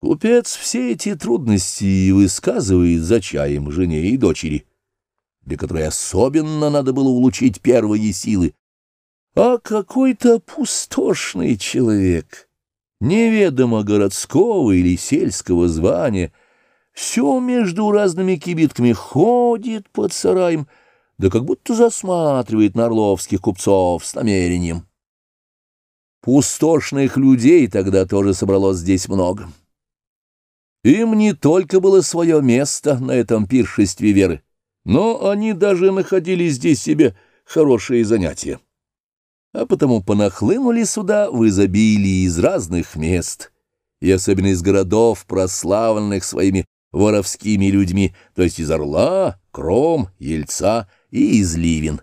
Купец все эти трудности высказывает за чаем жене и дочери, для которой особенно надо было улучшить первые силы. А какой-то пустошный человек, неведомо городского или сельского звания, все между разными кибитками ходит под сараем, да как будто засматривает на орловских купцов с намерением. Пустошных людей тогда тоже собралось здесь много. Им не только было свое место на этом пиршестве веры, но они даже находили здесь себе хорошие занятия. А потому понахлынули сюда в изобилии из разных мест, и особенно из городов, прославленных своими воровскими людьми, то есть из Орла, Кром, Ельца и из Ливен,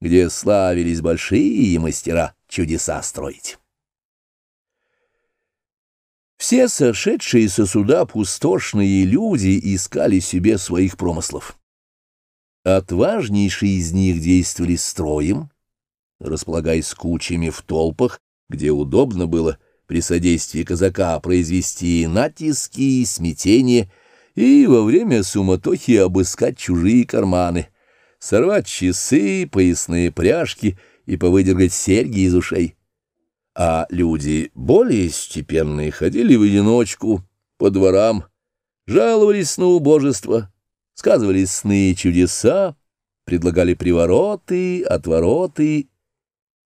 где славились большие мастера чудеса строить. Все сошедшиеся сюда пустошные люди искали себе своих промыслов. Отважнейшие из них действовали строем, располагаясь кучами в толпах, где удобно было при содействии казака произвести натиски и смятение и во время суматохи обыскать чужие карманы, сорвать часы, поясные пряжки и повыдергать серьги из ушей а люди более степенные ходили в одиночку по дворам, жаловались на убожество, сказывали сны и чудеса, предлагали привороты, отвороты,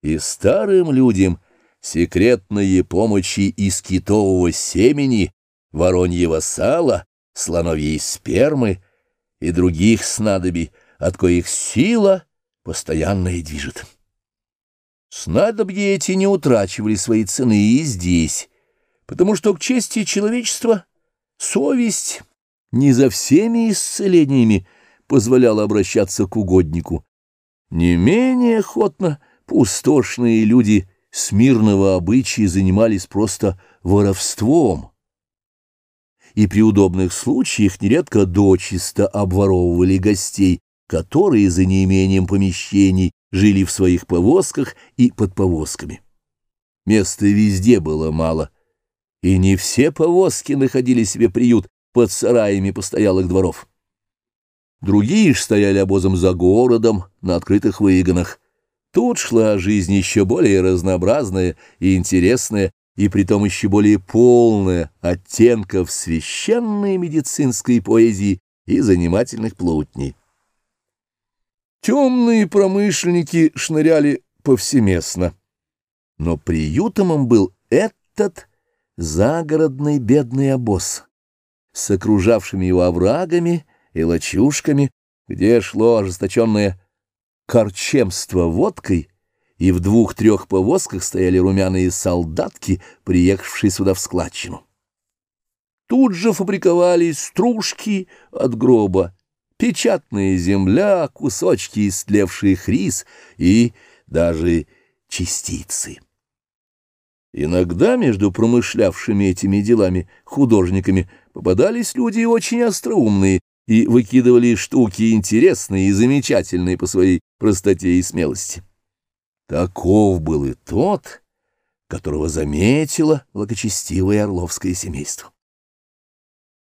и старым людям секретные помощи из китового семени, вороньего сала, слоновьей спермы и других снадобий, от коих сила постоянно и движет. Снадобья эти не утрачивали свои цены и здесь, потому что к чести человечества совесть не за всеми исцелениями позволяла обращаться к угоднику. Не менее охотно пустошные люди смирного обычая занимались просто воровством, и при удобных случаях нередко дочисто обворовывали гостей, которые за неимением помещений жили в своих повозках и под повозками. Места везде было мало, и не все повозки находили себе приют под сараями постоялых дворов. Другие ж стояли обозом за городом, на открытых выгонах. Тут шла жизнь еще более разнообразная и интересная, и притом еще более полная оттенков священной медицинской поэзии и занимательных плутней. Темные промышленники шныряли повсеместно. Но приютом им был этот загородный бедный обоз с окружавшими его оврагами и лачушками, где шло ожесточенное корчемство водкой, и в двух-трех повозках стояли румяные солдатки, приехавшие сюда в складчину. Тут же фабриковались стружки от гроба, печатная земля, кусочки истлевших рис и даже частицы. Иногда между промышлявшими этими делами художниками попадались люди очень остроумные и выкидывали штуки интересные и замечательные по своей простоте и смелости. Таков был и тот, которого заметило благочестивое орловское семейство.